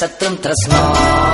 सत्रं त्रस्मा